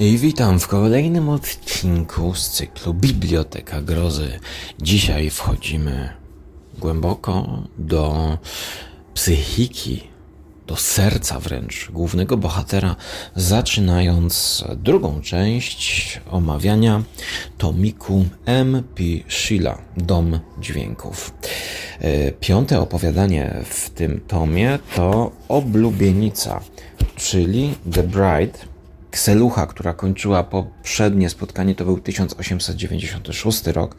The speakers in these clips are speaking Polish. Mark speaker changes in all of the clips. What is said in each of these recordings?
Speaker 1: I witam w kolejnym odcinku z cyklu Biblioteka Grozy. Dzisiaj wchodzimy głęboko do psychiki, do serca wręcz głównego bohatera, zaczynając drugą część omawiania tomiku M.P. Sheila, Dom Dźwięków. E, piąte opowiadanie w tym tomie to Oblubienica, czyli The Bride, Kselucha, która kończyła poprzednie spotkanie, to był 1896 rok.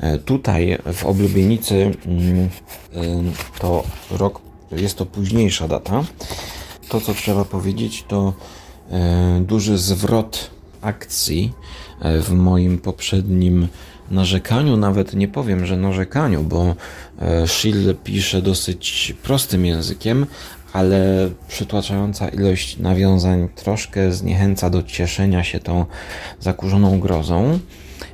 Speaker 1: E, tutaj w Oblubienicy mm, e, to rok, jest to późniejsza data. To, co trzeba powiedzieć, to e, duży zwrot akcji w moim poprzednim narzekaniu, nawet nie powiem, że narzekaniu, bo Schill pisze dosyć prostym językiem, ale przytłaczająca ilość nawiązań troszkę zniechęca do cieszenia się tą zakurzoną grozą.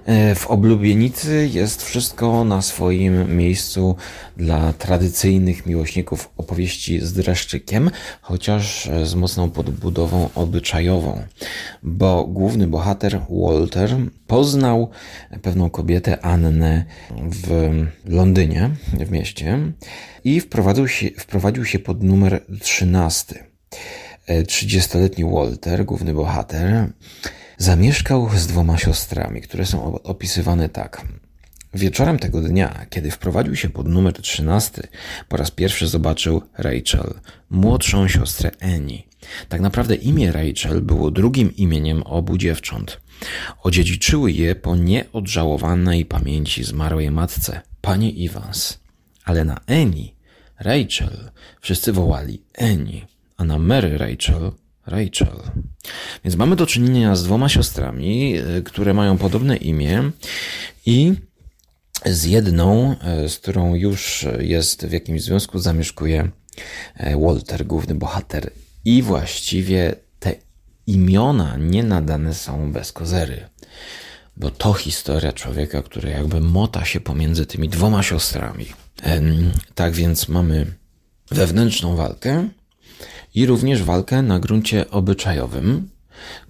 Speaker 1: E, w oblubienicy jest wszystko na swoim miejscu dla tradycyjnych miłośników opowieści z dreszczykiem, chociaż z mocną podbudową obyczajową, bo główny bohater Walter poznał pewną kobietę Annę w Londynie, w mieście, i wprowadził się, wprowadził się pod numer 13. 30-letni e, Walter, główny bohater, Zamieszkał z dwoma siostrami, które są opisywane tak. Wieczorem tego dnia, kiedy wprowadził się pod numer 13, po raz pierwszy zobaczył Rachel, młodszą siostrę Annie. Tak naprawdę imię Rachel było drugim imieniem obu dziewcząt. Odziedziczyły je po nieodżałowanej pamięci zmarłej matce, pani Evans. Ale na Annie, Rachel, wszyscy wołali Annie, a na Mary Rachel Rachel. Więc mamy do czynienia z dwoma siostrami, e, które mają podobne imię i z jedną, e, z którą już jest w jakimś związku, zamieszkuje e, Walter, główny bohater. I właściwie te imiona nie nadane są bez kozery. Bo to historia człowieka, który jakby mota się pomiędzy tymi dwoma siostrami. Tak więc mamy wewnętrzną walkę, i również walkę na gruncie obyczajowym,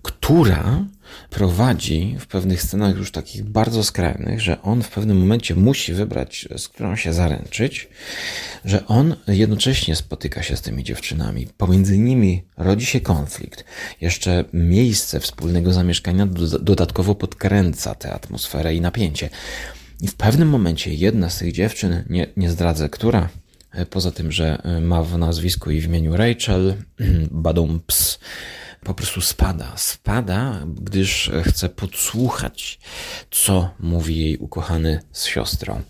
Speaker 1: która prowadzi w pewnych scenach już takich bardzo skrajnych, że on w pewnym momencie musi wybrać, z którą się zaręczyć, że on jednocześnie spotyka się z tymi dziewczynami. Pomiędzy nimi rodzi się konflikt. Jeszcze miejsce wspólnego zamieszkania dodatkowo podkręca tę atmosferę i napięcie. I w pewnym momencie jedna z tych dziewczyn, nie, nie zdradzę która, poza tym, że e, ma w nazwisku i w imieniu Rachel, Badumps po prostu spada. Spada, gdyż chce podsłuchać, co mówi jej ukochany z siostrą.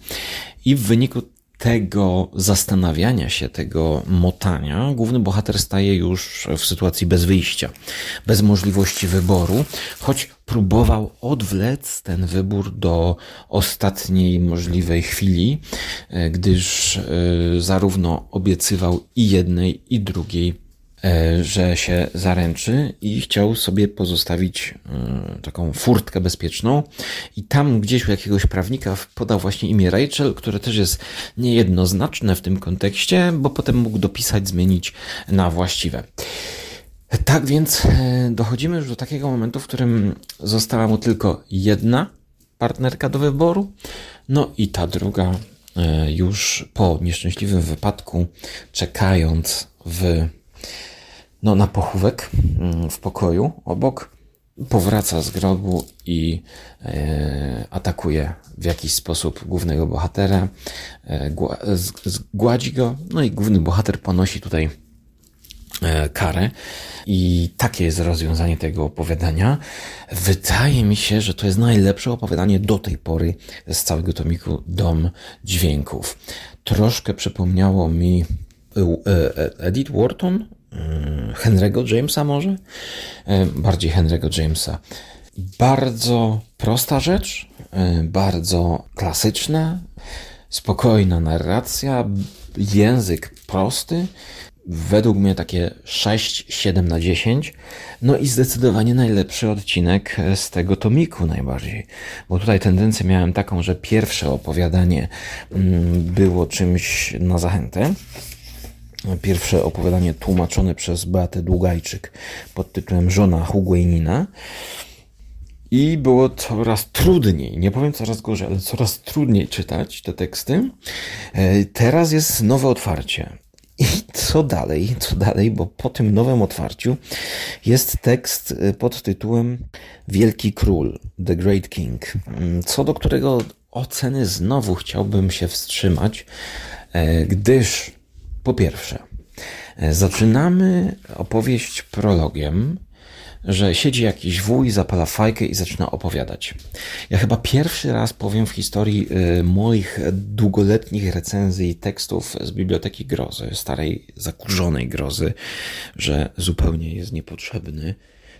Speaker 1: I w wyniku tego zastanawiania się, tego motania, główny bohater staje już w sytuacji bez wyjścia, bez możliwości wyboru, choć próbował odwlec ten wybór do ostatniej możliwej chwili, e, gdyż e, zarówno obiecywał i jednej, i drugiej że się zaręczy i chciał sobie pozostawić e, taką furtkę bezpieczną. I tam gdzieś u jakiegoś prawnika podał właśnie imię Rachel, które też jest niejednoznaczne w tym kontekście, bo potem mógł dopisać, zmienić na właściwe. Tak więc e, dochodzimy już do takiego momentu, w którym została mu tylko jedna partnerka do wyboru, no i ta druga już po nieszczęśliwym wypadku, czekając w no, na pochówek mm, w pokoju obok, powraca z grobu i e, atakuje w jakiś sposób głównego bohatera, e, gładzi go, no i główny bohater ponosi tutaj e, karę. I takie jest rozwiązanie tego opowiadania. Wydaje mi się, że to jest najlepsze opowiadanie do tej pory z całego tomiku Dom Dźwięków. Troszkę przypomniało mi e, Edith Wharton, Henry'ego Jamesa może? E, bardziej Henry'ego Jamesa. Bardzo prosta rzecz, e, bardzo klasyczna, spokojna narracja, język prosty, według mnie takie 6-7 na 10. No i zdecydowanie najlepszy odcinek z tego tomiku najbardziej. Bo tutaj tendencję miałem taką, że pierwsze opowiadanie mm, było czymś na zachętę, Pierwsze opowiadanie tłumaczone przez Beatę Długajczyk pod tytułem Żona Huguenina. I było coraz trudniej, nie powiem coraz gorzej, ale coraz trudniej czytać te teksty. E, teraz jest nowe otwarcie. I co dalej? Co dalej? Bo po tym nowym otwarciu jest tekst e, pod tytułem Wielki Król, The Great King, mm, co do którego oceny znowu chciałbym się wstrzymać, e, gdyż po pierwsze, zaczynamy opowieść prologiem, że siedzi jakiś wuj, zapala fajkę i zaczyna opowiadać. Ja chyba pierwszy raz powiem w historii y, moich długoletnich recenzji tekstów z Biblioteki Grozy, starej, zakurzonej grozy, że zupełnie jest niepotrzebny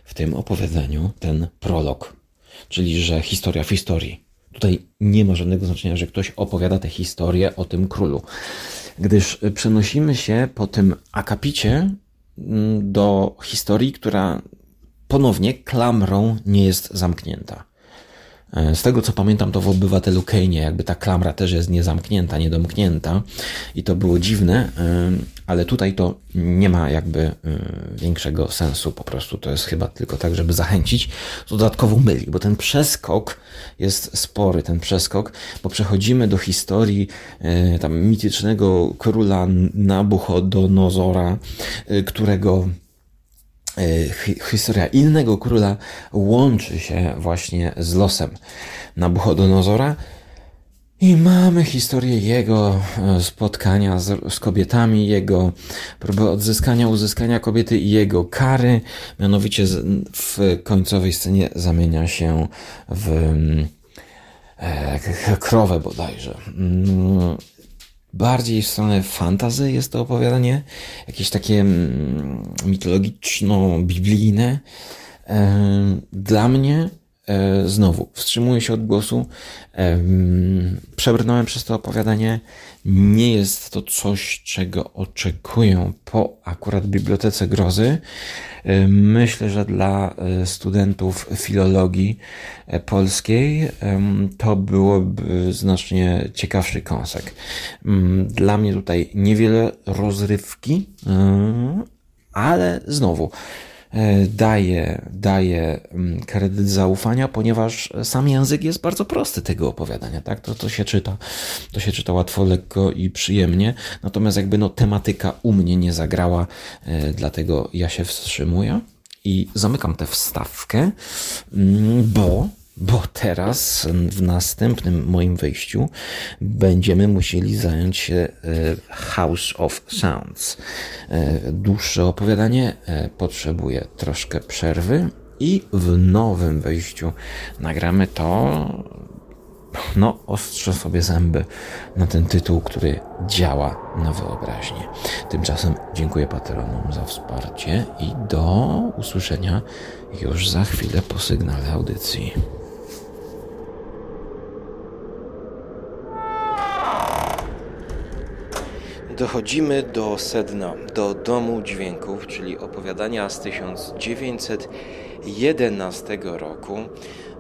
Speaker 1: w tym opowiadaniu ten prolog, czyli że historia w historii. Tutaj nie ma żadnego znaczenia, że ktoś opowiada tę historię o tym królu, gdyż przenosimy się po tym akapicie mm, do historii, która ponownie klamrą nie jest zamknięta. E, z tego co pamiętam, to w obywatelu Kane jakby ta klamra też jest niezamknięta, niedomknięta i to było dziwne, e, ale tutaj to nie ma jakby e, większego sensu, po prostu to jest chyba tylko tak, żeby zachęcić. Dodatkową myli, bo ten przeskok jest spory, ten przeskok, bo przechodzimy do historii tam mitycznego króla Nabuchodonozora, którego historia innego króla łączy się właśnie z losem Nabuchodonozora. I mamy historię jego e, spotkania z, z, kobietami, jego próbę odzyskania, uzyskania kobiety i jego kary. Mianowicie w końcowej scenie zamienia się w e, krowę bodajże. Bardziej w stronę fantazy jest to opowiadanie, jakieś takie mm, mitologiczno-biblijne. Dla mnie znowu wstrzymuję się od głosu. Przebrnąłem przez to opowiadanie. Nie jest to coś, czego oczekuję po akurat Bibliotece Grozy. Myślę, że dla e, studentów filologii e, polskiej to byłoby znacznie ciekawszy kąsek. Mm, dla mnie tutaj niewiele rozrywki, e, ale znowu E, daje, daje mm, kredyt zaufania, ponieważ sam język jest bardzo prosty tego opowiadania, tak? To, to się czyta, to się czyta łatwo, lekko i przyjemnie, natomiast jakby no tematyka u mnie nie zagrała, e, dlatego ja się wstrzymuję i zamykam tę wstawkę, mm, bo bo teraz w następnym moim wejściu będziemy musieli zająć się e, House of Sounds. E, dłuższe opowiadanie e, potrzebuje troszkę przerwy i w nowym wejściu nagramy to. No, ostrzę sobie zęby na ten tytuł, który działa na wyobraźnię. Tymczasem dziękuję patronom za wsparcie i do usłyszenia już za chwilę po sygnale audycji. Dochodzimy do sedna, do Domu Dźwięków, czyli opowiadania z 1911 roku,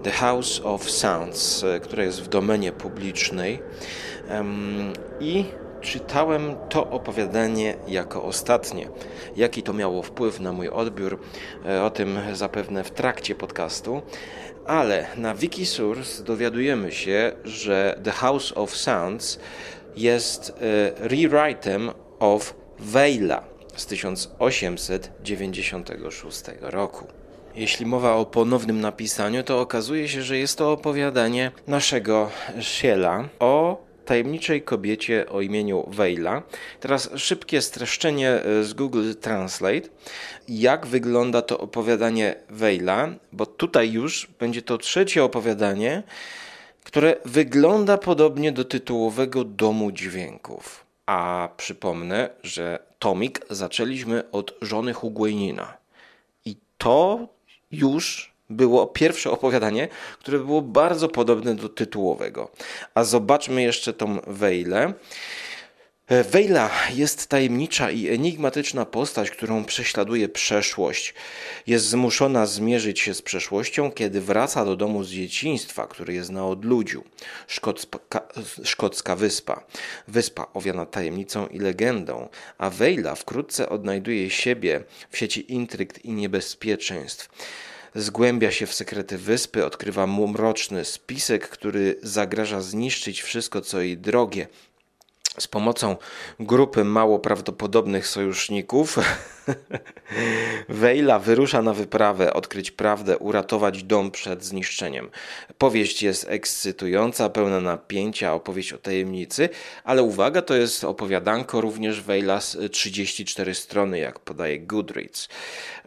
Speaker 1: The House of Sounds, które jest w domenie publicznej. I czytałem to opowiadanie jako ostatnie. Jaki to miało wpływ na mój odbiór, e, o tym zapewne w trakcie podcastu. Ale na Wikisource dowiadujemy się, że The House of Sounds jest e, rewritem of Weila z 1896 roku. Jeśli mowa o ponownym napisaniu, to okazuje się, że jest to opowiadanie naszego Shiela o tajemniczej kobiecie o imieniu Weila. Teraz szybkie streszczenie e, z Google Translate. Jak wygląda to opowiadanie Weila? Bo tutaj już będzie to trzecie opowiadanie, które wygląda podobnie do tytułowego Domu Dźwięków. A przypomnę, że tomik zaczęliśmy od żony Huguenina. I to już było pierwsze opowiadanie, które było bardzo podobne do tytułowego. A zobaczmy jeszcze tą Wejlę. Wejla jest tajemnicza i enigmatyczna postać, którą prześladuje przeszłość. Jest zmuszona zmierzyć się z przeszłością, kiedy wraca do domu z dzieciństwa, który jest na odludziu. Szkocka, szkocka wyspa. Wyspa owiana tajemnicą i legendą, a Wejla wkrótce odnajduje siebie w sieci intrygt i niebezpieczeństw zgłębia się w sekrety wyspy, odkrywa mroczny spisek, który zagraża zniszczyć wszystko, co jej drogie, z pomocą grupy mało prawdopodobnych sojuszników Wejla wyrusza na wyprawę, odkryć prawdę, uratować dom przed zniszczeniem. Powieść jest ekscytująca, pełna napięcia, opowieść o tajemnicy, ale uwaga, to jest opowiadanko również Wejla z 34 strony, jak podaje Goodreads.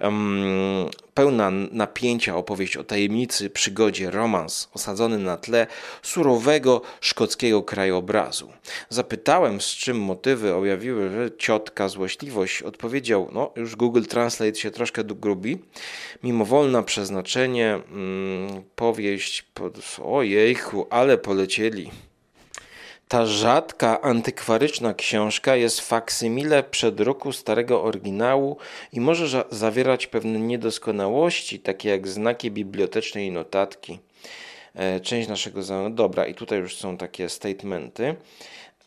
Speaker 1: Um, pełna napięcia opowieść o tajemnicy, przygodzie, romans osadzony na tle surowego szkockiego krajobrazu. Zapytałem, z czym motywy objawiły ciotka złośliwość. Odpowiedział, no już Google Translate się troszkę grubi. Mimowolne przeznaczenie, mm, powieść, pod... ojejku, ale polecieli. Ta rzadka, antykwaryczna książka jest faksymile przedruku starego oryginału i może zawierać pewne niedoskonałości, takie jak znaki biblioteczne i notatki. E, część naszego dobra, i tutaj już są takie statementy.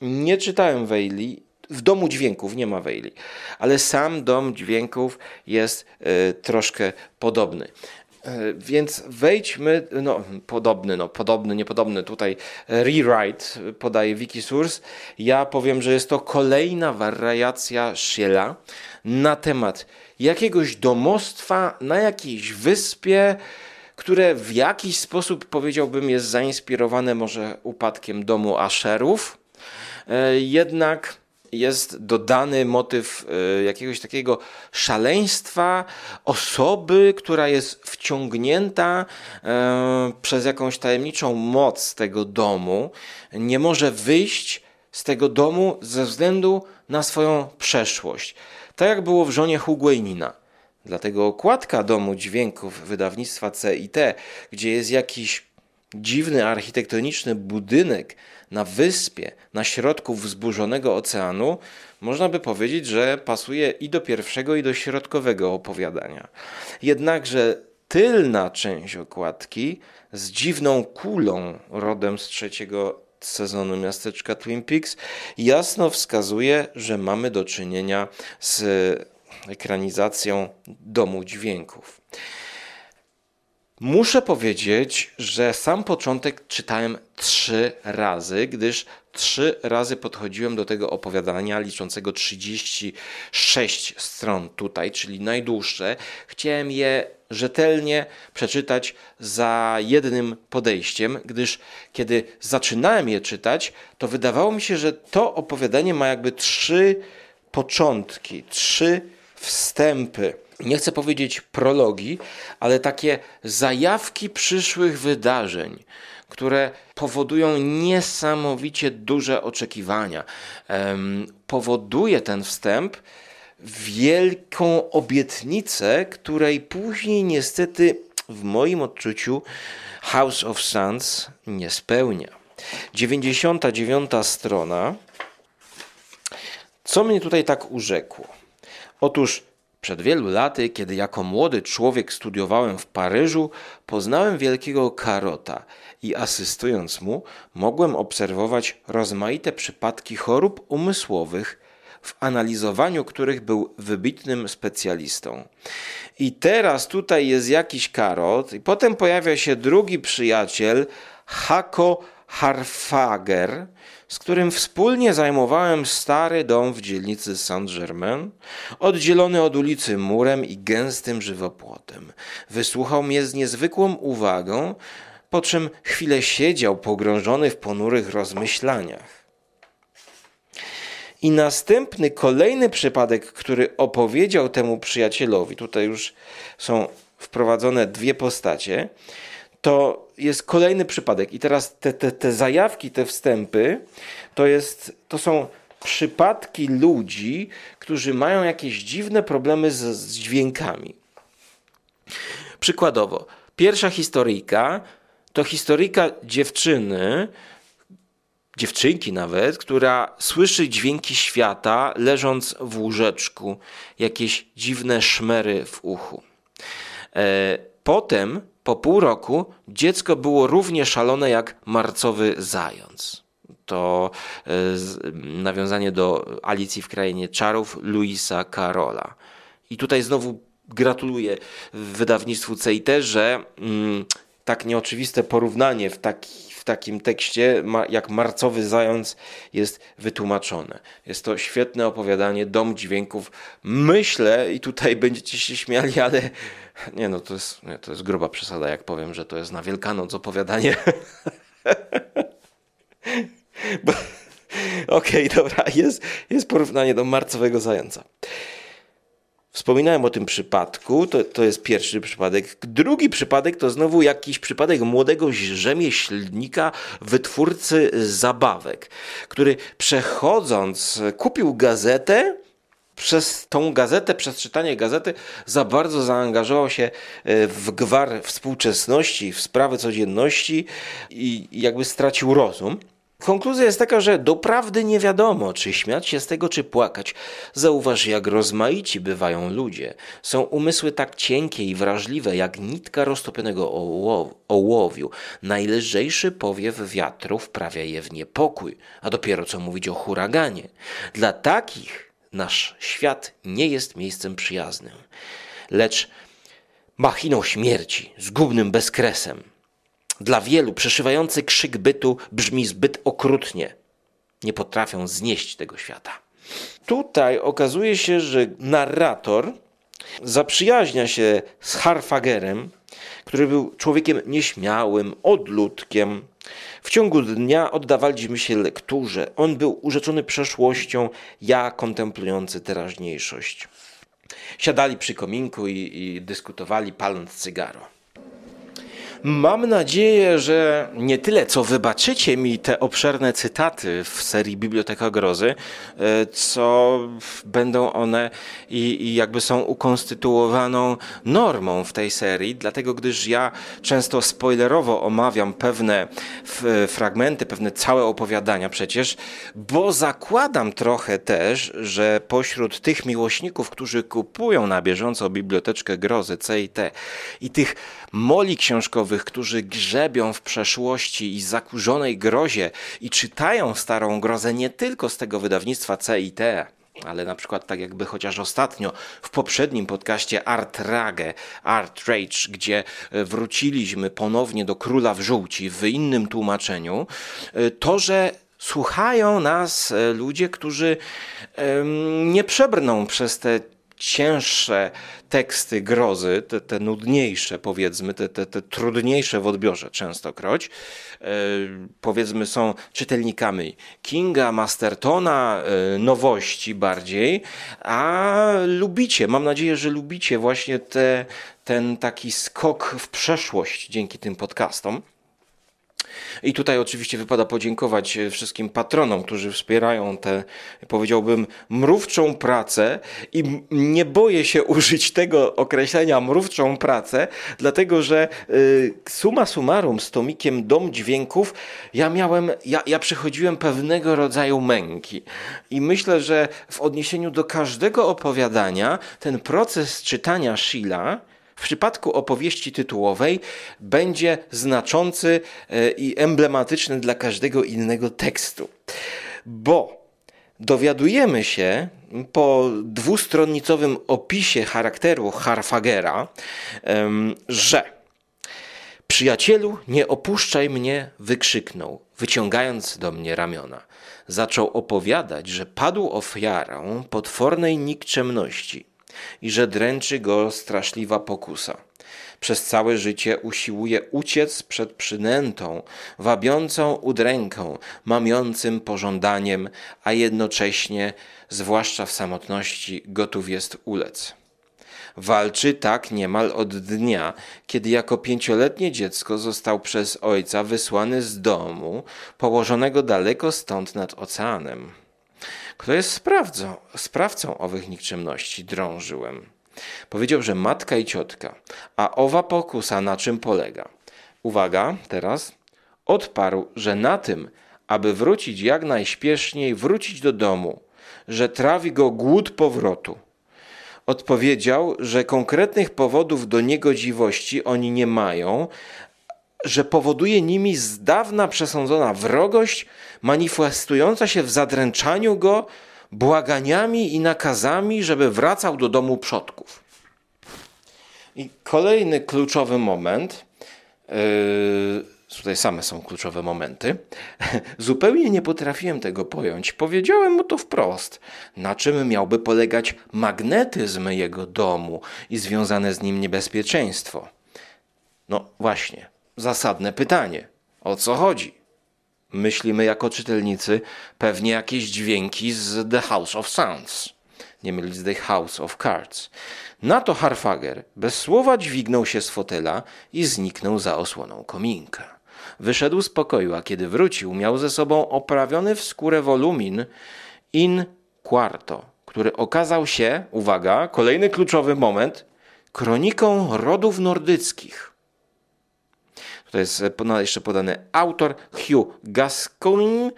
Speaker 1: Nie czytałem Wejli, w domu dźwięków nie ma Wejli, ale sam dom dźwięków jest y, troszkę podobny. E, więc wejdźmy, no podobny, no podobny, niepodobny, tutaj rewrite podaje Wikisource. Ja powiem, że jest to kolejna wariacja Schiela na temat jakiegoś domostwa na jakiejś wyspie, które w jakiś sposób powiedziałbym jest zainspirowane może upadkiem domu Asherów. E, jednak jest dodany motyw e, jakiegoś takiego szaleństwa osoby, która jest wciągnięta e, przez jakąś tajemniczą moc tego domu, nie może wyjść z tego domu ze względu na swoją przeszłość. Tak jak było w żonie Huguenina. Dlatego okładka domu dźwięków wydawnictwa CIT, gdzie jest jakiś dziwny architektoniczny budynek na wyspie, na środku wzburzonego oceanu, można by powiedzieć, że pasuje i do pierwszego, i do środkowego opowiadania. Jednakże tylna część okładki z dziwną kulą rodem z trzeciego sezonu miasteczka Twin Peaks jasno wskazuje, że mamy do czynienia z ekranizacją domu dźwięków. Muszę powiedzieć, że sam początek czytałem trzy razy, gdyż trzy razy podchodziłem do tego opowiadania liczącego 36 stron tutaj, czyli najdłuższe. Chciałem je rzetelnie przeczytać za jednym podejściem, gdyż kiedy zaczynałem je czytać, to wydawało mi się, że to opowiadanie ma jakby trzy początki, trzy wstępy nie chcę powiedzieć prologi, ale takie zajawki przyszłych wydarzeń, które powodują niesamowicie duże oczekiwania. Powoduje ten wstęp wielką obietnicę, której później niestety w moim odczuciu House of Suns nie spełnia. 99 strona. Co mnie tutaj tak urzekło? Otóż przed wielu laty, kiedy jako młody człowiek studiowałem w Paryżu, poznałem wielkiego Karota i asystując mu, mogłem obserwować rozmaite przypadki chorób umysłowych, w analizowaniu których był wybitnym specjalistą. I teraz tutaj jest jakiś Karot, i potem pojawia się drugi przyjaciel, Hako Harfager, z którym wspólnie zajmowałem stary dom w dzielnicy Saint-Germain, oddzielony od ulicy murem i gęstym żywopłotem. Wysłuchał mnie z niezwykłą uwagą, po czym chwilę siedział pogrążony w ponurych rozmyślaniach. I następny, kolejny przypadek, który opowiedział temu przyjacielowi, tutaj już są wprowadzone dwie postacie, to jest kolejny przypadek. I teraz te, te, te zajawki, te wstępy, to, jest, to są przypadki ludzi, którzy mają jakieś dziwne problemy z, z dźwiękami. Przykładowo, pierwsza historyjka to historyjka dziewczyny, dziewczynki nawet, która słyszy dźwięki świata, leżąc w łóżeczku, jakieś dziwne szmery w uchu. E, potem, po pół roku, dziecko było równie szalone jak marcowy zając. To e, nawiązanie do Alicji w Krainie Czarów Luisa Carola. I tutaj znowu gratuluję wydawnictwu CIT, że mm, tak nieoczywiste porównanie w taki takim tekście, jak Marcowy Zając jest wytłumaczone. Jest to świetne opowiadanie, dom dźwięków. Myślę, i tutaj będziecie się śmiali, ale nie no, to jest, nie, to jest gruba przesada, jak powiem, że to jest na Wielkanoc opowiadanie. Okej, okay, dobra, jest, jest porównanie do Marcowego Zająca. Wspominałem o tym przypadku, to, to jest pierwszy przypadek. Drugi przypadek to znowu jakiś przypadek młodego rzemieślnika, wytwórcy zabawek, który przechodząc kupił gazetę, przez tą gazetę, przez czytanie gazety za bardzo zaangażował się e, w gwar współczesności, w sprawy codzienności i jakby stracił rozum. Konkluzja jest taka, że doprawdy nie wiadomo, czy śmiać się z tego, czy płakać. Zauważ, jak rozmaici bywają ludzie. Są umysły tak cienkie i wrażliwe, jak nitka roztopionego ołowiu. Najlżejszy powiew wiatru wprawia je w niepokój, a dopiero co mówić o huraganie. Dla takich nasz świat nie jest miejscem przyjaznym, lecz machiną śmierci, zgubnym bezkresem. Dla wielu przeszywający krzyk bytu brzmi zbyt okrutnie. Nie potrafią znieść tego świata. Tutaj okazuje się, że narrator zaprzyjaźnia się z Harfagerem, który był człowiekiem nieśmiałym, odludkiem. W ciągu dnia oddawaliśmy się lekturze. On był urzeczony przeszłością, ja kontemplujący teraźniejszość. Siadali przy kominku i, i dyskutowali, paląc cygaro. Mam nadzieję, że nie tyle co wybaczycie mi te obszerne cytaty w serii Biblioteka Grozy, e, co będą one i, i jakby są ukonstytuowaną normą w tej serii, dlatego gdyż ja często spoilerowo omawiam pewne fragmenty, pewne całe opowiadania przecież, bo zakładam trochę też, że pośród tych miłośników, którzy kupują na bieżąco Biblioteczkę Grozy, CIT i tych moli książkowych, którzy grzebią w przeszłości i zakurzonej grozie i czytają starą grozę nie tylko z tego wydawnictwa CIT, ale na przykład tak jakby chociaż ostatnio w poprzednim podcaście Art Rage, Art Rage, gdzie e, wróciliśmy ponownie do Króla w Żółci w innym tłumaczeniu, e, to, że słuchają nas e, ludzie, którzy nie przebrną przez te cięższe teksty grozy, te, te nudniejsze powiedzmy, te, te, te trudniejsze w odbiorze częstokroć, e, powiedzmy są czytelnikami Kinga, Mastertona, e, nowości bardziej, a lubicie, mam nadzieję, że lubicie właśnie te, ten taki skok w przeszłość dzięki tym podcastom. I tutaj oczywiście wypada podziękować e, wszystkim patronom, którzy wspierają tę, powiedziałbym, mrówczą pracę. I nie boję się użyć tego określenia mrówczą pracę, dlatego że y, suma summarum z tomikiem Dom Dźwięków ja miałem, ja, ja przechodziłem pewnego rodzaju męki. I myślę, że w odniesieniu do każdego opowiadania ten proces czytania Sheila w przypadku opowieści tytułowej będzie znaczący e, i emblematyczny dla każdego innego tekstu. Bo dowiadujemy się po dwustronnicowym opisie charakteru Harfagera, że Przyjacielu, nie opuszczaj mnie, wykrzyknął, wyciągając do mnie ramiona. Zaczął opowiadać, że padł ofiarą potwornej nikczemności i że dręczy go straszliwa pokusa. Przez całe życie usiłuje uciec przed przynętą, wabiącą udręką, mamiącym pożądaniem, a jednocześnie, zwłaszcza w samotności, gotów jest ulec. Walczy tak niemal od dnia, kiedy jako pięcioletnie dziecko został przez ojca wysłany z domu, położonego daleko stąd nad oceanem. Kto jest sprawcą, sprawcą owych nikczemności? Drążyłem. Powiedział, że matka i ciotka. A owa pokusa na czym polega? Uwaga, teraz. Odparł, że na tym,
Speaker 2: aby wrócić jak najśpieszniej, wrócić do domu, że trawi go głód powrotu. Odpowiedział, że konkretnych powodów do niegodziwości oni nie mają, że powoduje nimi z dawna przesądzona wrogość, manifestująca się w zadręczaniu go błaganiami i nakazami, żeby wracał do domu przodków. I kolejny kluczowy moment. Yy, tutaj same są kluczowe momenty. Zupełnie nie potrafiłem tego pojąć. Powiedziałem mu to wprost. Na czym miałby polegać magnetyzm jego domu i związane z nim niebezpieczeństwo? No właśnie, zasadne pytanie. O co chodzi? Myślimy jako czytelnicy pewnie jakieś dźwięki z The House of Sounds. Nie mylić z The House of Cards. Na to Harfager bez słowa dźwignął się z fotela i zniknął za osłoną kominka. Wyszedł z pokoju, a kiedy wrócił, miał ze sobą oprawiony w skórę wolumin in quarto, który okazał się, uwaga, kolejny kluczowy moment, kroniką rodów nordyckich. Tutaj jest jeszcze podany autor Hugh Gascoigne,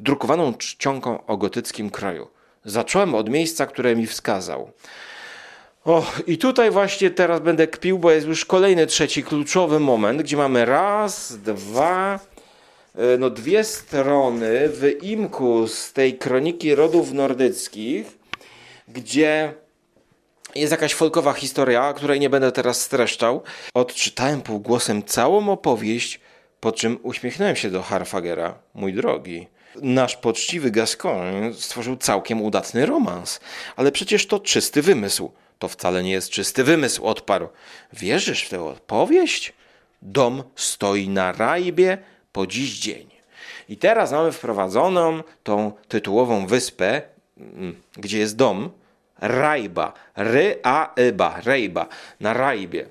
Speaker 2: drukowaną czcionką o gotyckim kroju. Zacząłem od miejsca, które mi wskazał. O, i tutaj właśnie teraz będę kpił, bo jest już kolejny, trzeci kluczowy moment, gdzie mamy raz, dwa, e, no dwie strony wyimku z tej kroniki rodów nordyckich, gdzie jest jakaś folkowa historia, której nie będę teraz streszczał. Odczytałem półgłosem całą opowieść, po czym uśmiechnąłem się do Harfagera. Mój drogi, nasz poczciwy Gascoigne stworzył całkiem udatny romans, ale przecież to czysty wymysł. To wcale nie jest czysty wymysł, odparł. Wierzysz w tę opowieść? Dom stoi na rajbie po dziś dzień. I teraz mamy wprowadzoną tą tytułową wyspę, mm, gdzie jest dom, Rajba, Ry-a-yba, Rejba, na Rajbie.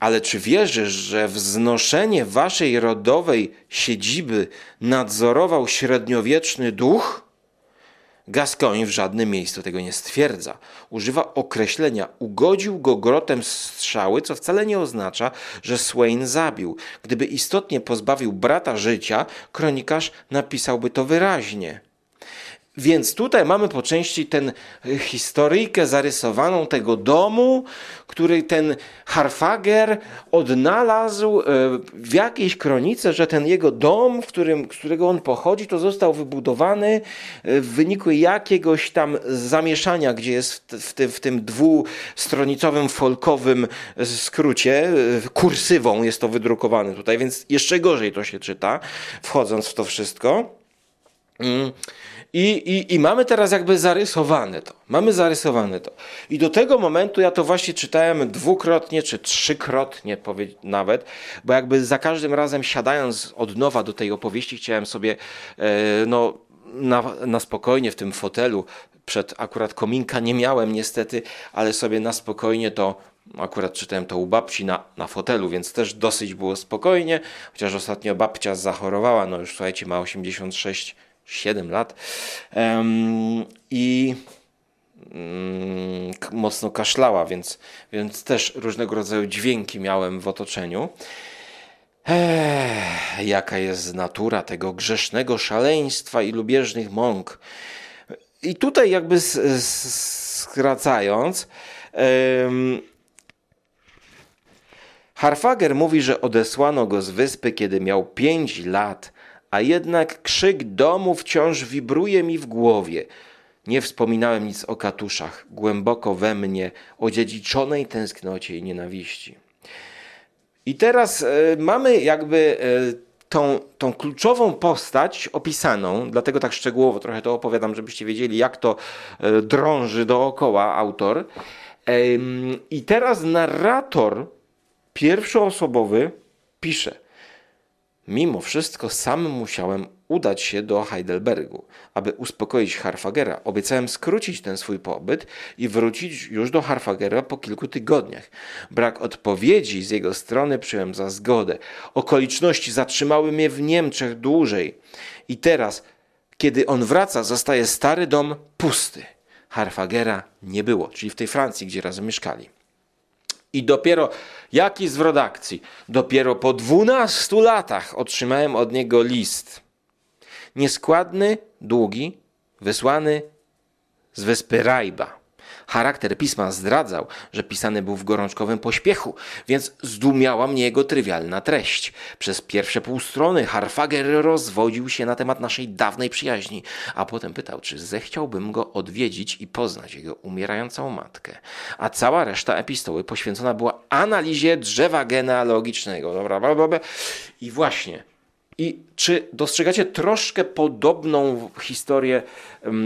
Speaker 2: Ale czy wierzysz, że wznoszenie waszej rodowej siedziby nadzorował średniowieczny duch? Gascoigne w żadnym miejscu tego nie stwierdza. Używa określenia ugodził go grotem strzały, co wcale nie oznacza, że Swain zabił. Gdyby istotnie pozbawił brata życia, kronikarz napisałby to wyraźnie. Więc tutaj mamy po części tę e, historyjkę zarysowaną tego domu, który ten Harfager odnalazł e, w jakiejś kronice, że ten jego dom, w którym, z którego on pochodzi, to został wybudowany e, w wyniku jakiegoś tam zamieszania, gdzie jest w, tym, w tym dwustronicowym, folkowym skrócie, kursywą jest to wydrukowane tutaj, więc jeszcze gorzej to się czyta, wchodząc w to wszystko. Mm. I, i, I mamy teraz jakby zarysowane to. Mamy zarysowane to. I do tego momentu ja to właśnie czytałem dwukrotnie, czy trzykrotnie nawet, bo jakby za każdym razem siadając od nowa do tej opowieści chciałem sobie e, no, na, na spokojnie w tym fotelu przed akurat kominka nie miałem niestety, ale sobie na spokojnie to akurat czytałem to u babci na, na fotelu, więc też dosyć było spokojnie, chociaż ostatnio babcia zachorowała, no już słuchajcie, ma 86 7 lat. I mm, mocno kaszlała, więc, więc też różnego rodzaju dźwięki miałem w otoczeniu. Ech, jaka jest natura tego grzesznego szaleństwa i lubieżnych mąk. I tutaj jakby skracając, um, Harfager mówi, że odesłano go z wyspy, kiedy miał 5 lat a jednak krzyk domu wciąż wibruje mi w głowie. Nie wspominałem nic o katuszach, głęboko we mnie, odziedziczonej tęsknocie i nienawiści. I teraz y, mamy jakby y, tą, tą kluczową postać opisaną, dlatego tak szczegółowo trochę to opowiadam, żebyście wiedzieli, jak to y, drąży dookoła autor. I teraz narrator pierwszoosobowy pisze – Mimo wszystko sam musiałem udać się do Heidelbergu, aby uspokoić Harfagera. Obiecałem skrócić ten swój pobyt i wrócić już do Harfagera po kilku tygodniach. Brak odpowiedzi z jego strony przyjąłem za zgodę. Okoliczności zatrzymały mnie w Niemczech dłużej. I teraz, kiedy on wraca, zostaje stary dom pusty. Harfagera nie było, czyli w tej Francji, gdzie razem mieszkali. I dopiero jaki zwrot akcji? Dopiero po 12 latach otrzymałem od niego list. Nieskładny, długi, wysłany z wyspy Rajba. Charakter pisma zdradzał, że pisany był w gorączkowym pośpiechu, więc zdumiała mnie jego trywialna treść. Przez pierwsze pół strony Harfager rozwodził się na temat naszej dawnej przyjaźni, a potem pytał, czy zechciałbym go odwiedzić i poznać jego umierającą matkę. A cała reszta epistoły poświęcona była analizie drzewa genealogicznego. Dobra, bla, bla. I właśnie i czy dostrzegacie troszkę podobną historię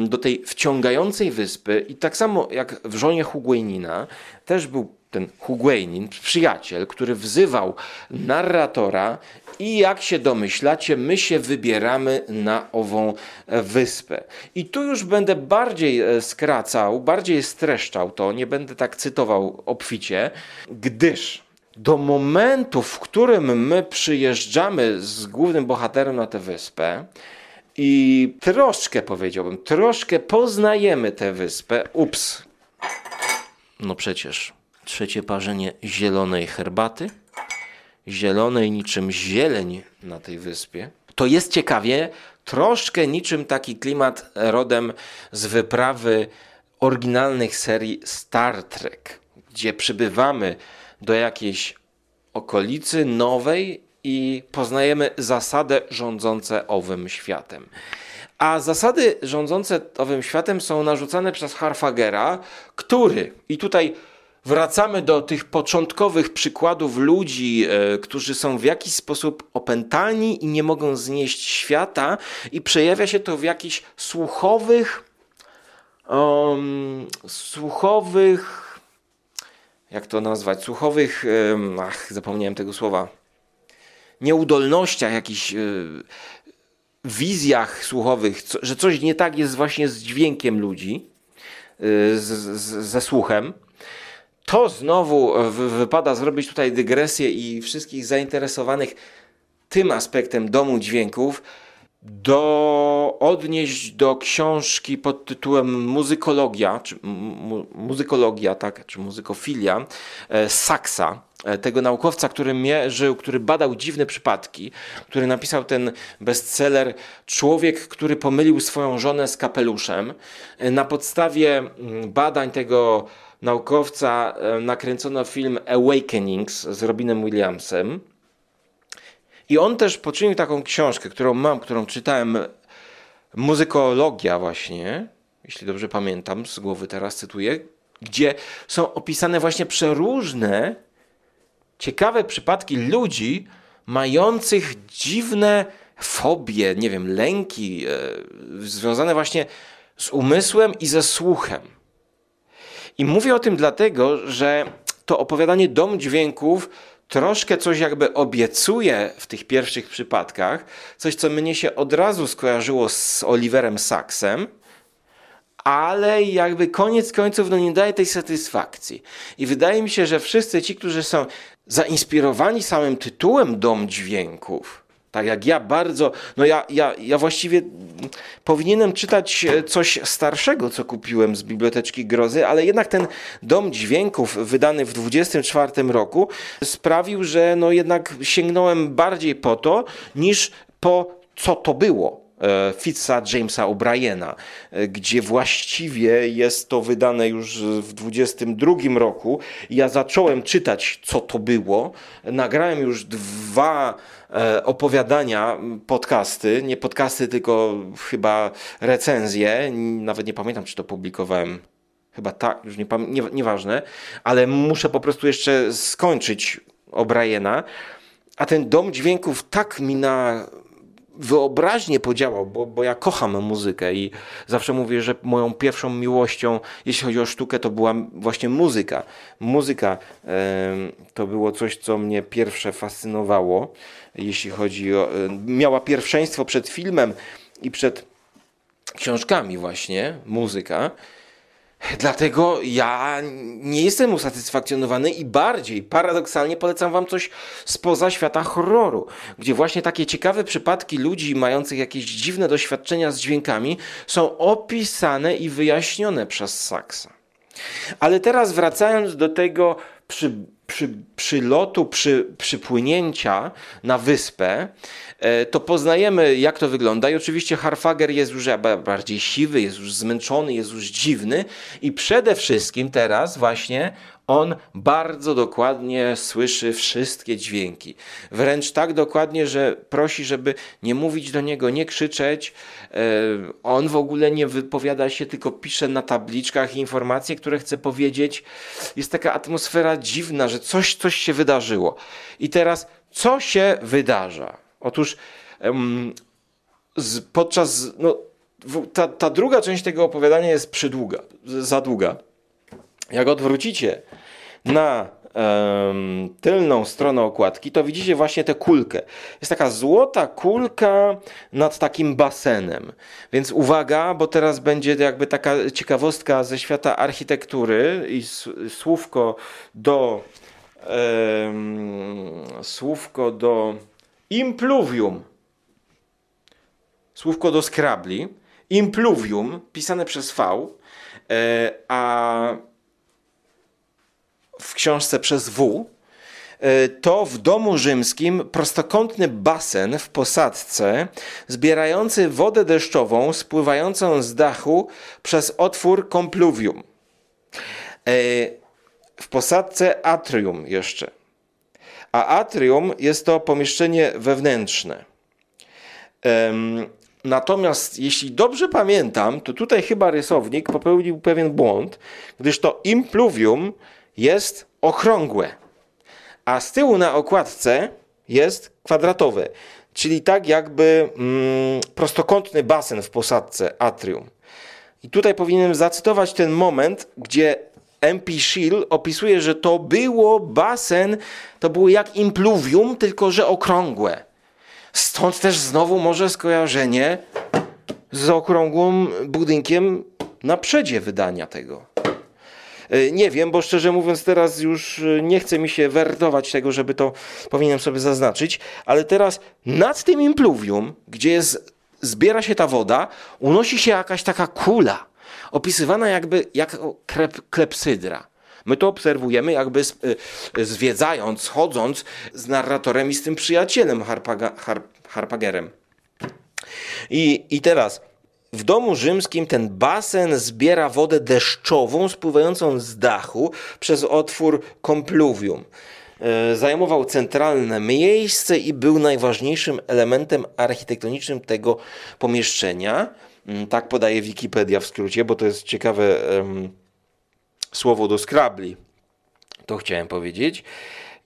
Speaker 2: do tej wciągającej wyspy? I tak samo jak w żonie Hugwejnina, też był ten Hugwejnin, przyjaciel, który wzywał narratora i jak się domyślacie, my się wybieramy na ową wyspę. I tu już będę bardziej e, skracał, bardziej streszczał to, nie będę tak cytował obficie, gdyż do momentu, w którym my przyjeżdżamy z głównym bohaterem na tę wyspę i troszkę powiedziałbym, troszkę poznajemy tę wyspę. Ups. No przecież trzecie parzenie zielonej herbaty, zielonej niczym zieleń na tej wyspie. To jest ciekawie, troszkę niczym taki klimat rodem z wyprawy oryginalnych serii Star Trek, gdzie przybywamy do jakiejś okolicy nowej i poznajemy zasady rządzące owym światem. A zasady rządzące owym światem są narzucane przez Harfagera, który, i tutaj wracamy do tych początkowych przykładów ludzi, e, którzy są w jakiś sposób opętani i nie mogą znieść świata, i przejawia się to w jakichś słuchowych, um, słuchowych jak to nazwać, słuchowych, ach, zapomniałem tego słowa, nieudolnościach, jakichś e, wizjach słuchowych, że coś nie tak jest właśnie z dźwiękiem ludzi, e, z, z, ze słuchem, to znowu wypada zrobić tutaj dygresję i wszystkich zainteresowanych tym aspektem domu dźwięków do, odnieść do książki pod tytułem Muzykologia, czy mu, muzykologia, tak, czy muzykofilia e, Saksa, e, tego naukowca, który mierzył, który badał dziwne przypadki, który napisał ten bestseller Człowiek, który pomylił swoją żonę z kapeluszem. E, na podstawie mm, badań tego naukowca nakręcono film Awakenings z Robinem Williamsem. I on też poczynił taką książkę, którą mam, którą czytałem, Muzykologia właśnie, jeśli dobrze pamiętam, z głowy teraz cytuję, gdzie są opisane właśnie przeróżne, ciekawe przypadki ludzi mających dziwne fobie, nie wiem, lęki, e, związane właśnie z umysłem i ze słuchem. I mówię o tym dlatego, że to opowiadanie Dom Dźwięków troszkę coś jakby obiecuje w tych pierwszych przypadkach, coś co mnie się od razu skojarzyło z Oliverem Saksem, ale jakby koniec końców no nie daje tej satysfakcji. I wydaje mi się, że wszyscy ci, którzy są zainspirowani samym tytułem Dom Dźwięków, tak jak ja bardzo, no ja, ja, ja właściwie powinienem czytać e, coś starszego, co kupiłem z Biblioteczki Grozy, ale jednak ten Dom Dźwięków wydany w 24 roku sprawił, że no jednak sięgnąłem bardziej po to, niż po co to było. E, Fitza Jamesa O'Briena, e, gdzie właściwie jest to wydane już w 22 roku. Ja zacząłem czytać, co to było. Nagrałem już dwa e, opowiadania, podcasty, nie podcasty, tylko chyba recenzje. Nawet nie pamiętam, czy to publikowałem. Chyba tak, już nie, nie, nieważne, ale muszę po prostu jeszcze skończyć O'Briena. A ten dom dźwięków tak mi na wyobraźnie podziałał, bo, bo ja kocham muzykę i zawsze mówię, że moją pierwszą miłością, jeśli chodzi o sztukę, to była właśnie muzyka. Muzyka to było coś, co mnie pierwsze fascynowało, jeśli chodzi o. Miała pierwszeństwo przed filmem i przed książkami, właśnie muzyka. Dlatego ja nie jestem usatysfakcjonowany i bardziej paradoksalnie polecam wam coś spoza świata horroru, gdzie właśnie takie ciekawe przypadki ludzi mających jakieś dziwne doświadczenia z dźwiękami są opisane i wyjaśnione przez Saksa. Ale teraz wracając do tego przy, przy, przylotu, przy, przypłynięcia na wyspę, e, to poznajemy, jak to wygląda. I oczywiście Harfager jest już bardziej siwy, jest już zmęczony, jest już dziwny. I przede wszystkim teraz właśnie on bardzo dokładnie słyszy wszystkie dźwięki. Wręcz tak dokładnie, że prosi, żeby nie mówić do niego, nie krzyczeć. E, on w ogóle nie wypowiada się, tylko pisze na tabliczkach informacje, które chce powiedzieć. Jest taka atmosfera dziwna, że coś, coś się wydarzyło. I teraz, co się wydarza? Otóż podczas. No, ta, ta druga część tego opowiadania jest przydługa, za długa. Jak odwrócicie na um, tylną stronę okładki, to widzicie właśnie tę kulkę. Jest taka złota kulka nad takim basenem. Więc uwaga, bo teraz będzie jakby taka ciekawostka ze świata architektury i słówko do um, słówko do impluvium. Słówko do skrabli. Impluvium, pisane przez V, e, a w książce przez W, e, to w domu rzymskim prostokątny basen w posadce, zbierający wodę deszczową spływającą z dachu przez otwór kompluvium. E, w posadce atrium jeszcze. A atrium jest to pomieszczenie wewnętrzne. Natomiast jeśli dobrze pamiętam, to tutaj chyba rysownik popełnił pewien błąd, gdyż to impluvium jest okrągłe, a z tyłu na okładce jest kwadratowe, czyli tak jakby mm, prostokątny basen w posadce atrium. I tutaj powinienem zacytować ten moment, gdzie MP Shield opisuje, że to było basen, to było jak impluvium, tylko że okrągłe. Stąd też znowu może skojarzenie z okrągłym budynkiem na przedzie wydania tego. E, nie wiem, bo szczerze mówiąc teraz już e, nie chce mi się wertować tego, żeby to powinienem sobie zaznaczyć, ale teraz nad tym impluvium, gdzie jest, zbiera się ta woda, unosi się jakaś taka kula, opisywana jakby jak klepsydra. My to obserwujemy jakby e, zwiedzając, chodząc z narratorem i z tym przyjacielem Harpaga, Harpagerem. I, I teraz w domu rzymskim ten basen zbiera wodę deszczową spływającą z dachu przez otwór kompluvium. E, zajmował centralne miejsce i był najważniejszym elementem architektonicznym tego pomieszczenia. Mm, tak podaje Wikipedia w skrócie, bo to jest ciekawe um, słowo do skrabli. To chciałem powiedzieć.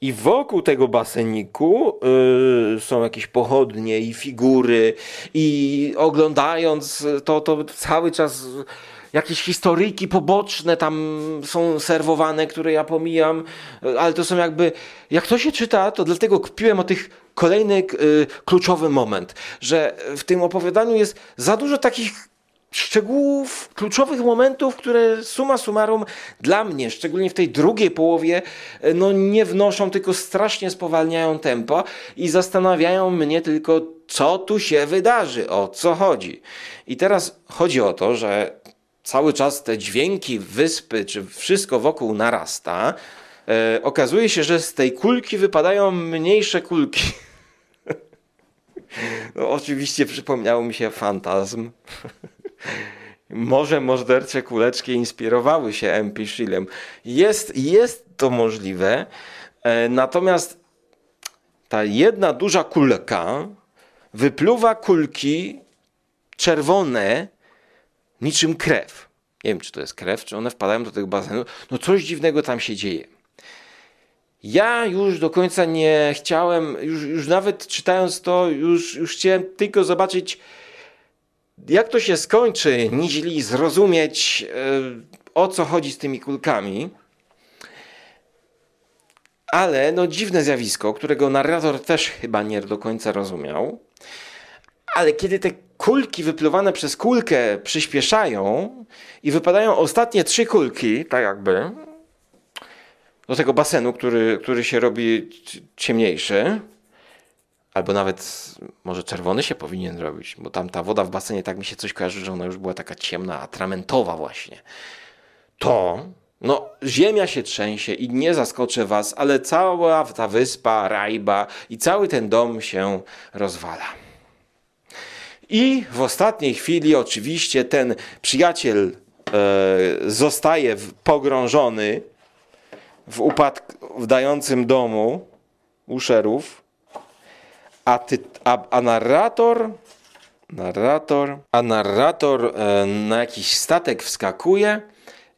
Speaker 2: I wokół tego baseniku yy, są jakieś pochodnie i figury, i oglądając to, to cały czas jakieś historyjki poboczne tam są serwowane, które ja pomijam, ale to są jakby, jak to się czyta, to dlatego kpiłem o tych kolejny yy, kluczowy moment, że w tym opowiadaniu jest za dużo takich szczegółów, kluczowych momentów, które suma summarum dla mnie, szczególnie w tej drugiej połowie, e, no nie wnoszą, tylko strasznie spowalniają tempo i zastanawiają mnie tylko, co tu się wydarzy, o co chodzi. I teraz chodzi o to, że cały czas te dźwięki wyspy, czy wszystko wokół narasta. E, okazuje się, że z tej kulki wypadają mniejsze kulki. No, oczywiście przypomniało mi się fantazm. Może mordercze kuleczki inspirowały się MP Shillem. Jest, jest to możliwe, e, natomiast ta jedna duża kulka wypluwa kulki czerwone niczym krew. Nie wiem, czy to jest krew, czy one wpadają do tego basenu. No coś dziwnego tam się dzieje. Ja już do końca nie chciałem, już, już nawet czytając to, już, już chciałem tylko zobaczyć, jak to się skończy, niźli zrozumieć, e, o co chodzi z tymi kulkami. Ale no dziwne zjawisko, którego narrator też chyba nie do końca rozumiał. Ale kiedy te kulki wypluwane przez kulkę przyspieszają i wypadają ostatnie trzy kulki, tak jakby, do tego basenu, który, który się robi ciemniejszy, albo nawet może czerwony się powinien robić, bo tam ta woda w basenie tak mi się coś kojarzy, że ona już była taka ciemna, atramentowa właśnie. To No, ziemia się trzęsie i nie zaskoczę was, ale cała ta wyspa, rajba i cały ten dom się rozwala. I w ostatniej chwili oczywiście ten przyjaciel e, zostaje pogrążony w upadającym domu u szerów, a, ty, a, a narrator narrator, a narrator e, na jakiś statek wskakuje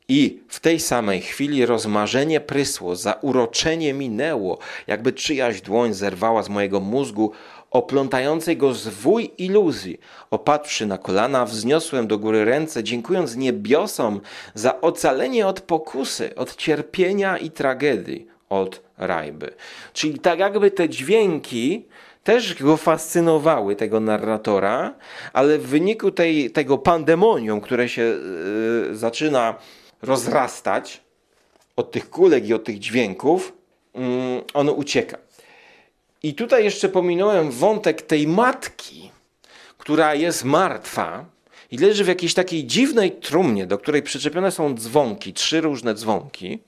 Speaker 2: i w tej samej chwili rozmarzenie prysło, zauroczenie minęło, jakby czyjaś dłoń zerwała z mojego mózgu oplątającej go zwój iluzji. Opatrzy na kolana, wzniosłem do góry ręce, dziękując niebiosom za ocalenie od pokusy, od cierpienia i tragedii, od rajby. Czyli tak jakby te dźwięki też go fascynowały, tego narratora, ale w wyniku tej, tego pandemonium, które się yy, zaczyna rozrastać od tych kulek i od tych dźwięków, on ucieka. I tutaj jeszcze pominąłem wątek tej matki, która jest martwa i leży w jakiejś takiej dziwnej trumnie, do której przyczepione są dzwonki, trzy różne dzwonki,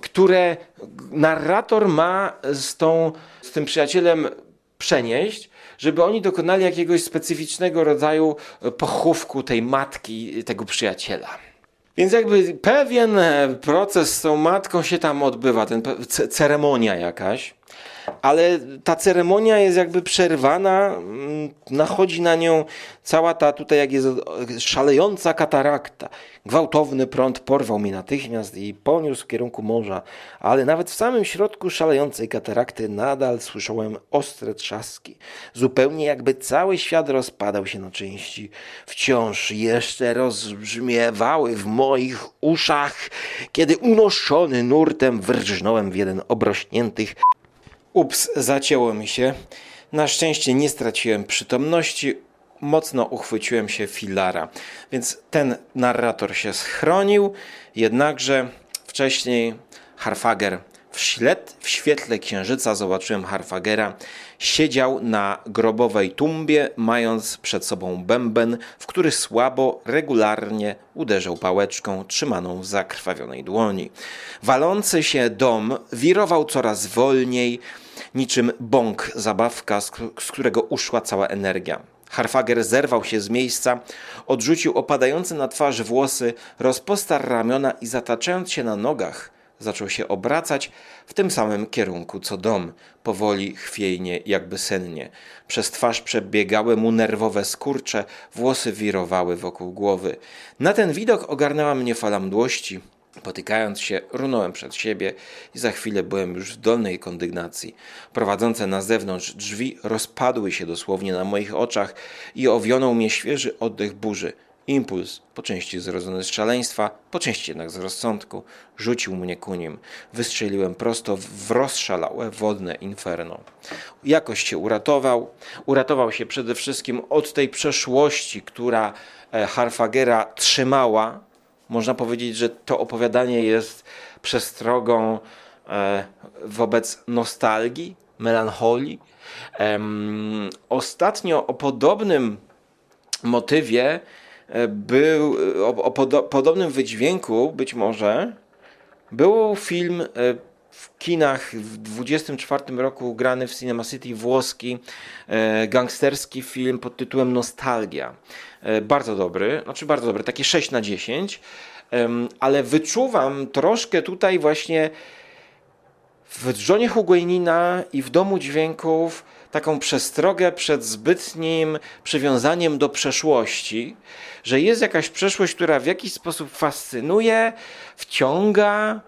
Speaker 2: które narrator ma z, tą, z tym przyjacielem przenieść, żeby oni dokonali jakiegoś specyficznego rodzaju pochówku tej matki, tego przyjaciela. Więc jakby pewien proces z tą matką się tam odbywa, ten ceremonia jakaś ale ta ceremonia jest jakby przerwana, mm, nachodzi na nią cała ta tutaj jak jest szalejąca katarakta. Gwałtowny prąd porwał mnie natychmiast i poniósł w kierunku morza, ale nawet w samym środku szalejącej katarakty nadal słyszałem ostre trzaski. Zupełnie jakby cały świat rozpadał się na części. Wciąż jeszcze rozbrzmiewały w moich uszach, kiedy unoszony nurtem wrżnąłem w jeden obrośniętych Ups, zacięło mi się. Na szczęście nie straciłem przytomności, mocno uchwyciłem się filara. Więc ten narrator się schronił, jednakże wcześniej Harfager w, śled, w świetle księżyca zobaczyłem Harfagera. Siedział na grobowej tumbie, mając przed sobą bęben, w który słabo, regularnie uderzał pałeczką trzymaną w zakrwawionej dłoni. Walący się dom wirował coraz wolniej, niczym bąk zabawka, z którego uszła cała energia. Harfager zerwał się z miejsca, odrzucił opadające na twarz włosy, rozpostarł ramiona i zataczając się na nogach, zaczął się obracać w tym samym kierunku co dom, powoli, chwiejnie, jakby sennie. Przez twarz przebiegały mu nerwowe skurcze, włosy wirowały wokół głowy. Na ten widok ogarnęła mnie fala mdłości, Potykając się, runąłem przed siebie i za chwilę byłem już w dolnej kondygnacji. Prowadzące na zewnątrz drzwi rozpadły się dosłownie na moich oczach i owionął mnie świeży oddech burzy. Impuls, po części zrodzony z szaleństwa, po części jednak z rozsądku, rzucił mnie ku nim. Wystrzeliłem prosto w rozszalałe wodne inferno. Jakoś się uratował. Uratował się przede wszystkim od tej przeszłości, która e, Harfagera trzymała można powiedzieć, że to opowiadanie jest przestrogą e, wobec nostalgii, melancholii. Ostatnio o podobnym motywie był, o, o podo, podobnym wydźwięku być może był film e, w kinach w 24 roku grany w Cinema City włoski gangsterski film pod tytułem Nostalgia. E, bardzo dobry, znaczy bardzo dobry, takie 6 na 10, ale wyczuwam troszkę tutaj właśnie w Johnie Huguenina i w Domu Dźwięków taką przestrogę przed zbytnim przywiązaniem do przeszłości, że jest jakaś przeszłość, która w jakiś sposób fascynuje, wciąga,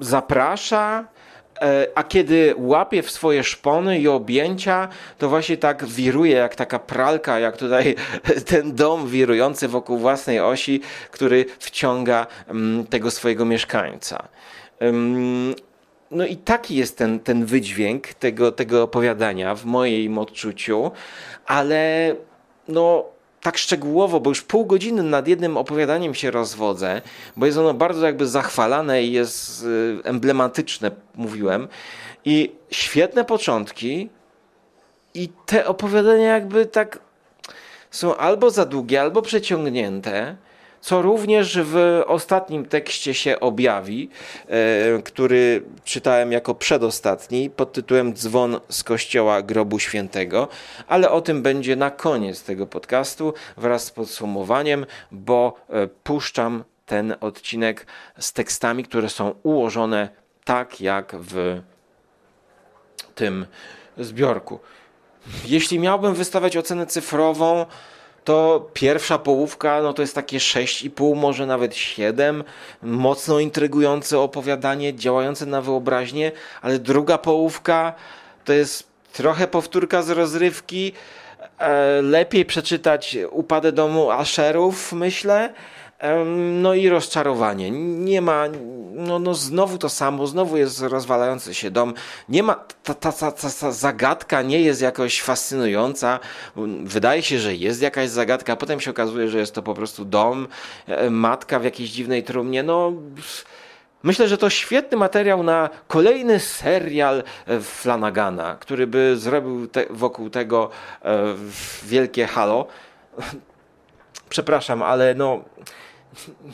Speaker 2: zaprasza, E, a kiedy łapie w swoje szpony i objęcia, to właśnie tak wiruje jak taka pralka, jak tutaj ten dom wirujący wokół własnej osi, który wciąga tego swojego mieszkańca. No i taki jest ten, ten wydźwięk tego, tego opowiadania w moim odczuciu, ale no tak szczegółowo, bo już pół godziny nad jednym opowiadaniem się rozwodzę, bo jest ono bardzo jakby zachwalane i jest y, emblematyczne, mówiłem. I świetne początki i te opowiadania jakby tak są albo za długie, albo przeciągnięte, co również w ostatnim tekście się objawi, e, który czytałem jako przedostatni pod tytułem Dzwon z Kościoła Grobu Świętego, ale o tym będzie na koniec tego podcastu wraz z podsumowaniem, bo e, puszczam ten odcinek z tekstami, które są ułożone tak jak w tym zbiorku. Jeśli miałbym wystawiać ocenę cyfrową, to pierwsza połówka no to jest takie 6,5, może nawet 7. Mocno intrygujące opowiadanie, działające na wyobraźnię, ale druga połówka to jest trochę powtórka z rozrywki. E, lepiej przeczytać Upadę domu Asherów, myślę, no i rozczarowanie. Nie ma, no, no znowu to samo, znowu jest rozwalający się dom. Nie ma, ta, ta, ta, ta zagadka nie jest jakoś fascynująca. Wydaje się, że jest jakaś zagadka, a potem się okazuje, że jest to po prostu dom, e, matka w jakiejś dziwnej trumnie. No. Myślę, że to świetny materiał na kolejny serial e, Flanagana, który by zrobił te, wokół tego e, wielkie halo. Przepraszam, ale no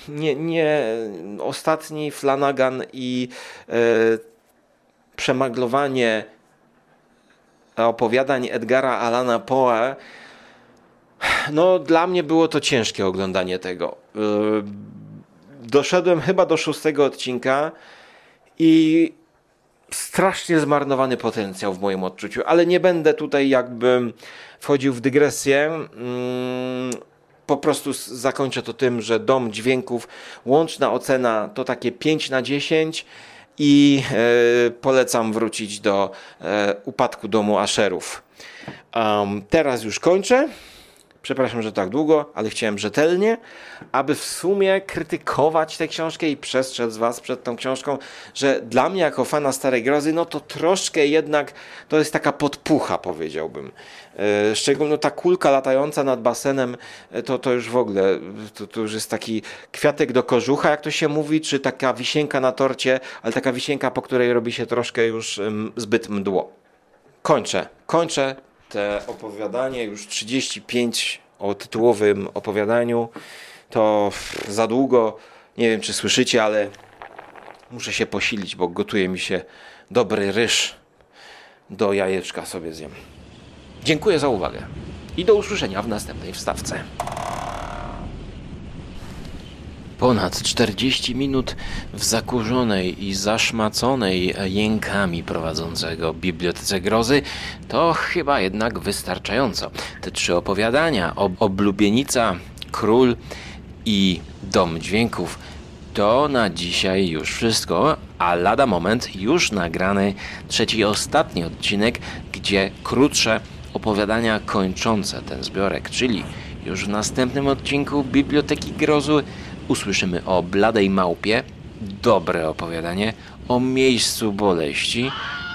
Speaker 2: nie, nie ostatni Flanagan i e, przemaglowanie opowiadań Edgara Alana Poe, no dla mnie było to ciężkie oglądanie tego. E, doszedłem chyba do szóstego odcinka i strasznie zmarnowany potencjał w moim odczuciu, ale nie będę tutaj jakby wchodził w dygresję. Mm, po prostu zakończę to tym, że dom dźwięków, łączna ocena to takie 5 na 10 i e, polecam wrócić do e, upadku domu Asherów. Um, teraz już kończę. Przepraszam, że tak długo, ale chciałem rzetelnie, aby w sumie krytykować tę książkę i przestrzec Was przed tą książką, że dla mnie jako fana Starej Grozy, no to troszkę jednak to jest taka podpucha, powiedziałbym. E, szczególnie ta kulka latająca nad basenem, e, to, to już w ogóle, to, to już jest taki kwiatek do kożucha, jak to się mówi, czy taka wisienka na torcie, ale taka wisienka, po której robi się troszkę już zbyt mdło. Kończę, kończę te opowiadanie, już 35 o tytułowym opowiadaniu. To za długo, nie wiem czy słyszycie, ale muszę się posilić, bo gotuje mi się dobry ryż. Do jajeczka sobie zjem. Dziękuję za uwagę i do usłyszenia w następnej wstawce. Ponad 40 minut w zakurzonej i zaszmaconej jękami prowadzącego Bibliotece Grozy to chyba jednak wystarczająco. Te trzy opowiadania, Oblubienica, Król i Dom Dźwięków to na dzisiaj już wszystko, a lada moment już nagrany trzeci i ostatni odcinek, gdzie krótsze opowiadania kończące ten zbiorek, czyli już w następnym odcinku Biblioteki Grozy usłyszymy o bladej małpie, dobre opowiadanie, o miejscu boleści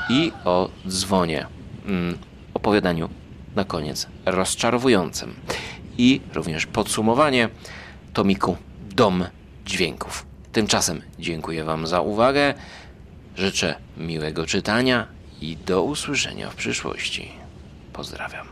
Speaker 2: i o dzwonie. Mm, opowiadaniu na koniec rozczarowującym. I również podsumowanie tomiku Dom Dźwięków. Tymczasem dziękuję Wam za uwagę, życzę miłego czytania i do usłyszenia w przyszłości. Pozdrawiam.